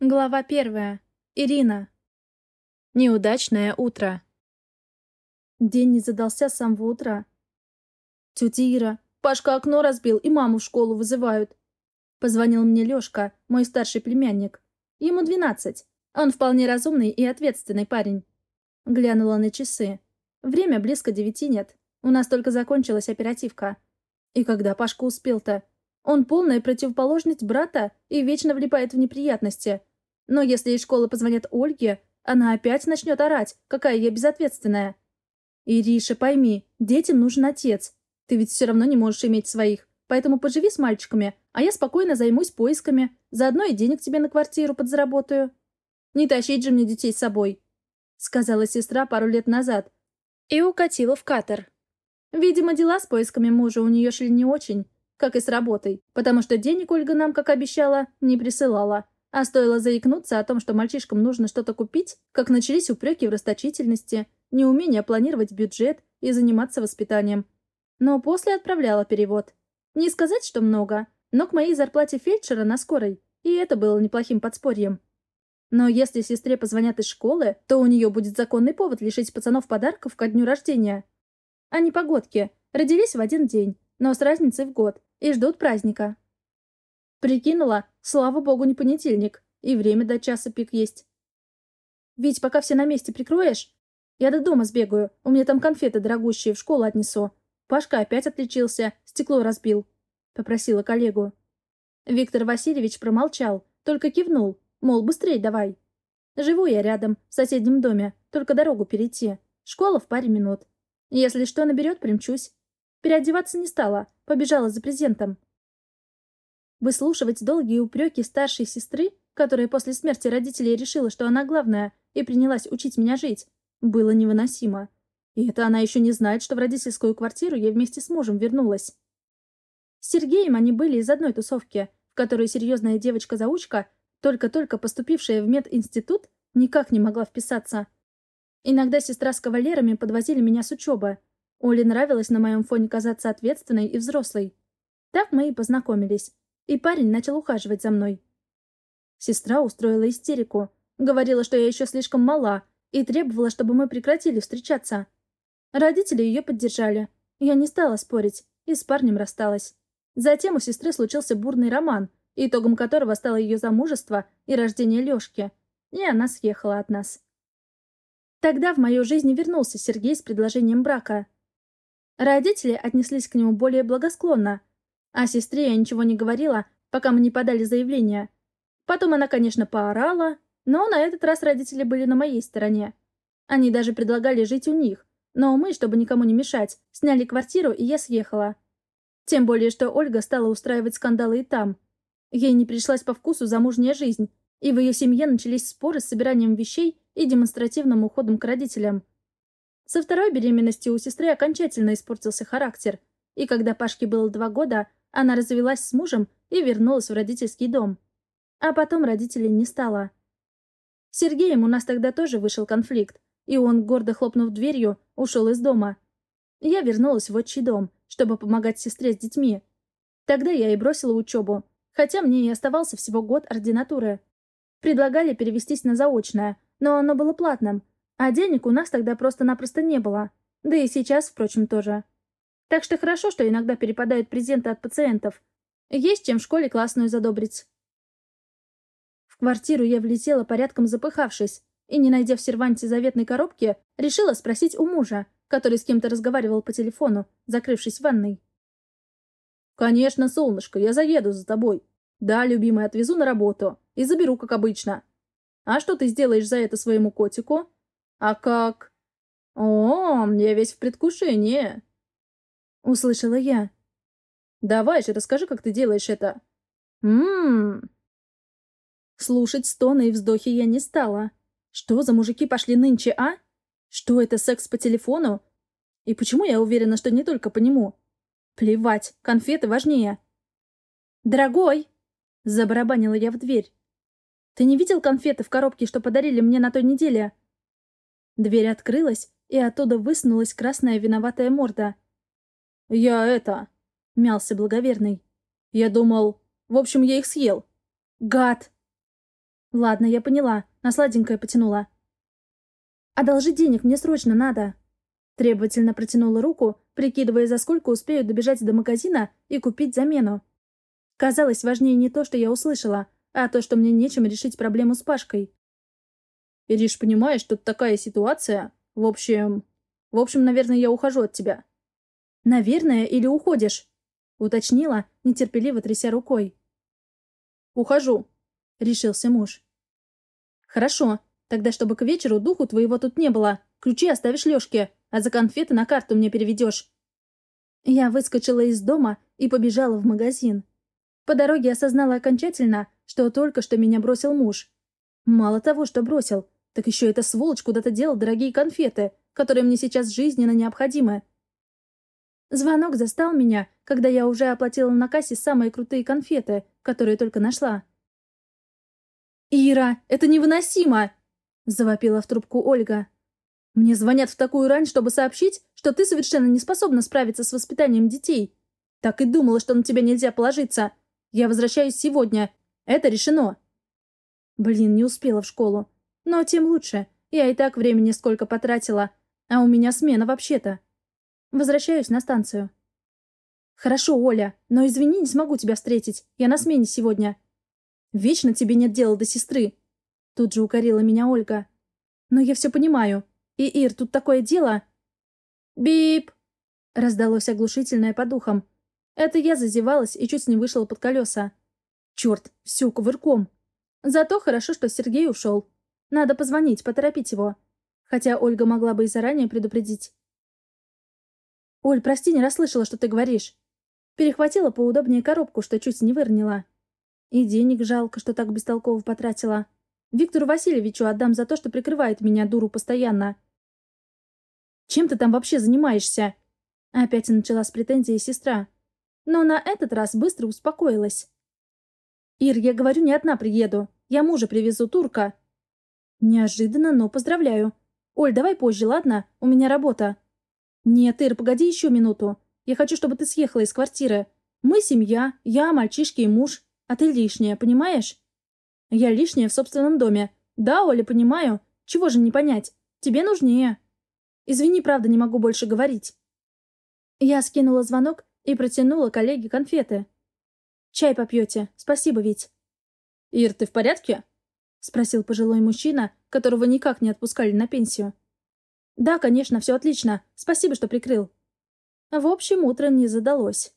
Глава первая. Ирина. Неудачное утро. День не задался с самого утра. «Тетя Ира, Пашка окно разбил и маму в школу вызывают». Позвонил мне Лёшка, мой старший племянник. Ему двенадцать. Он вполне разумный и ответственный парень. Глянула на часы. Время близко девяти нет. У нас только закончилась оперативка. И когда Пашка успел-то? Он полная противоположность брата и вечно влипает в неприятности. Но если из школы позвонят Ольге, она опять начнет орать, какая я безответственная. Ириша, пойми, детям нужен отец. Ты ведь все равно не можешь иметь своих. Поэтому поживи с мальчиками, а я спокойно займусь поисками. Заодно и денег тебе на квартиру подзаработаю. Не тащить же мне детей с собой, — сказала сестра пару лет назад. И укатила в катер. Видимо, дела с поисками мужа у нее шли не очень, как и с работой, потому что денег Ольга нам, как обещала, не присылала. А стоило заикнуться о том, что мальчишкам нужно что-то купить, как начались упреки в расточительности, неумение планировать бюджет и заниматься воспитанием. Но после отправляла перевод. Не сказать, что много, но к моей зарплате фельдшера на скорой, и это было неплохим подспорьем. Но если сестре позвонят из школы, то у нее будет законный повод лишить пацанов подарков ко дню рождения. Они погодки, родились в один день, но с разницей в год, и ждут праздника. Прикинула, слава богу, не понедельник, и время до часа пик есть. Ведь пока все на месте прикроешь, я до дома сбегаю, у меня там конфеты дорогущие в школу отнесу. Пашка опять отличился, стекло разбил. Попросила коллегу. Виктор Васильевич промолчал, только кивнул, мол, быстрей давай. Живу я рядом, в соседнем доме, только дорогу перейти. Школа в паре минут. Если что наберет, примчусь. Переодеваться не стала, побежала за презентом. Выслушивать долгие упреки старшей сестры, которая после смерти родителей решила, что она главная, и принялась учить меня жить, было невыносимо. И это она еще не знает, что в родительскую квартиру я вместе с мужем вернулась. С Сергеем они были из одной тусовки, в которую серьезная девочка-заучка, только-только поступившая в мединститут, никак не могла вписаться. Иногда сестра с кавалерами подвозили меня с учебы. Оле нравилось на моем фоне казаться ответственной и взрослой. Так мы и познакомились и парень начал ухаживать за мной. Сестра устроила истерику, говорила, что я еще слишком мала, и требовала, чтобы мы прекратили встречаться. Родители ее поддержали. Я не стала спорить, и с парнем рассталась. Затем у сестры случился бурный роман, итогом которого стало ее замужество и рождение Лешки, и она съехала от нас. Тогда в мою жизнь вернулся Сергей с предложением брака. Родители отнеслись к нему более благосклонно, о сестре я ничего не говорила, пока мы не подали заявление. Потом она, конечно, поорала, но на этот раз родители были на моей стороне. Они даже предлагали жить у них, но мы, чтобы никому не мешать, сняли квартиру, и я съехала. Тем более, что Ольга стала устраивать скандалы и там. Ей не пришлась по вкусу замужняя жизнь, и в ее семье начались споры с собиранием вещей и демонстративным уходом к родителям. Со второй беременности у сестры окончательно испортился характер, и когда Пашке было два года, она развелась с мужем и вернулась в родительский дом. А потом родителей не стало. С Сергеем у нас тогда тоже вышел конфликт, и он, гордо хлопнув дверью, ушел из дома. Я вернулась в отчий дом, чтобы помогать сестре с детьми. Тогда я и бросила учебу, хотя мне и оставался всего год ординатуры. Предлагали перевестись на заочное, но оно было платным, а денег у нас тогда просто-напросто не было. Да и сейчас, впрочем, тоже. Так что хорошо, что иногда перепадают презенты от пациентов. Есть чем в школе классную задобрить. В квартиру я влетела порядком запыхавшись, и, не найдя в серванте заветной коробки, решила спросить у мужа, который с кем-то разговаривал по телефону, закрывшись в ванной. «Конечно, солнышко, я заеду за тобой. Да, любимый, отвезу на работу и заберу, как обычно. А что ты сделаешь за это своему котику? А как? О, я весь в предвкушении. Услышала я. «Давай же, расскажи, как ты делаешь это». «Ммм...» Слушать стоны и вздохи я не стала. Что за мужики пошли нынче, а? Что это, секс по телефону? И почему я уверена, что не только по нему? Плевать, конфеты важнее. «Дорогой!» — забарабанила я в дверь. «Ты не видел конфеты в коробке, что подарили мне на той неделе?» Дверь открылась, и оттуда высунулась красная виноватая морда — «Я это...» — мялся благоверный. «Я думал... В общем, я их съел». «Гад!» Ладно, я поняла. На сладенькое потянула. «Одолжи денег, мне срочно надо!» Требовательно протянула руку, прикидывая, за сколько успею добежать до магазина и купить замену. Казалось, важнее не то, что я услышала, а то, что мне нечем решить проблему с Пашкой. «Ириш, понимаешь, тут такая ситуация. В общем... В общем, наверное, я ухожу от тебя». «Наверное, или уходишь?» — уточнила, нетерпеливо тряся рукой. «Ухожу», — решился муж. «Хорошо. Тогда, чтобы к вечеру духу твоего тут не было, ключи оставишь Лёшке, а за конфеты на карту мне переведешь». Я выскочила из дома и побежала в магазин. По дороге осознала окончательно, что только что меня бросил муж. Мало того, что бросил, так еще эта сволочь куда-то делал дорогие конфеты, которые мне сейчас жизненно необходимы. Звонок застал меня, когда я уже оплатила на кассе самые крутые конфеты, которые только нашла. «Ира, это невыносимо!» — завопила в трубку Ольга. «Мне звонят в такую рань, чтобы сообщить, что ты совершенно не способна справиться с воспитанием детей. Так и думала, что на тебя нельзя положиться. Я возвращаюсь сегодня. Это решено». Блин, не успела в школу. Но тем лучше. Я и так времени сколько потратила. А у меня смена вообще-то. Возвращаюсь на станцию. «Хорошо, Оля, но извини, не смогу тебя встретить. Я на смене сегодня». «Вечно тебе нет дела до сестры». Тут же укорила меня Ольга. «Но я все понимаю. И, Ир, тут такое дело...» «Бип!» Раздалось оглушительное по духам. Это я зазевалась и чуть не вышла под колеса. Черт, все кувырком. Зато хорошо, что Сергей ушел. Надо позвонить, поторопить его. Хотя Ольга могла бы и заранее предупредить. «Оль, прости, не расслышала, что ты говоришь». Перехватила поудобнее коробку, что чуть не выронила. И денег жалко, что так бестолково потратила. Виктору Васильевичу отдам за то, что прикрывает меня, дуру, постоянно. «Чем ты там вообще занимаешься?» Опять начала с претензией сестра. Но на этот раз быстро успокоилась. «Ир, я говорю, не одна приеду. Я мужа привезу, турка». «Неожиданно, но поздравляю. Оль, давай позже, ладно? У меня работа». «Нет, Ир, погоди еще минуту. Я хочу, чтобы ты съехала из квартиры. Мы семья, я, мальчишки и муж. А ты лишняя, понимаешь?» «Я лишняя в собственном доме. Да, Оля, понимаю. Чего же не понять? Тебе нужнее». «Извини, правда, не могу больше говорить». Я скинула звонок и протянула коллеге конфеты. «Чай попьете. Спасибо, Вить». «Ир, ты в порядке?» — спросил пожилой мужчина, которого никак не отпускали на пенсию. «Да, конечно, все отлично. Спасибо, что прикрыл». В общем, утро не задалось.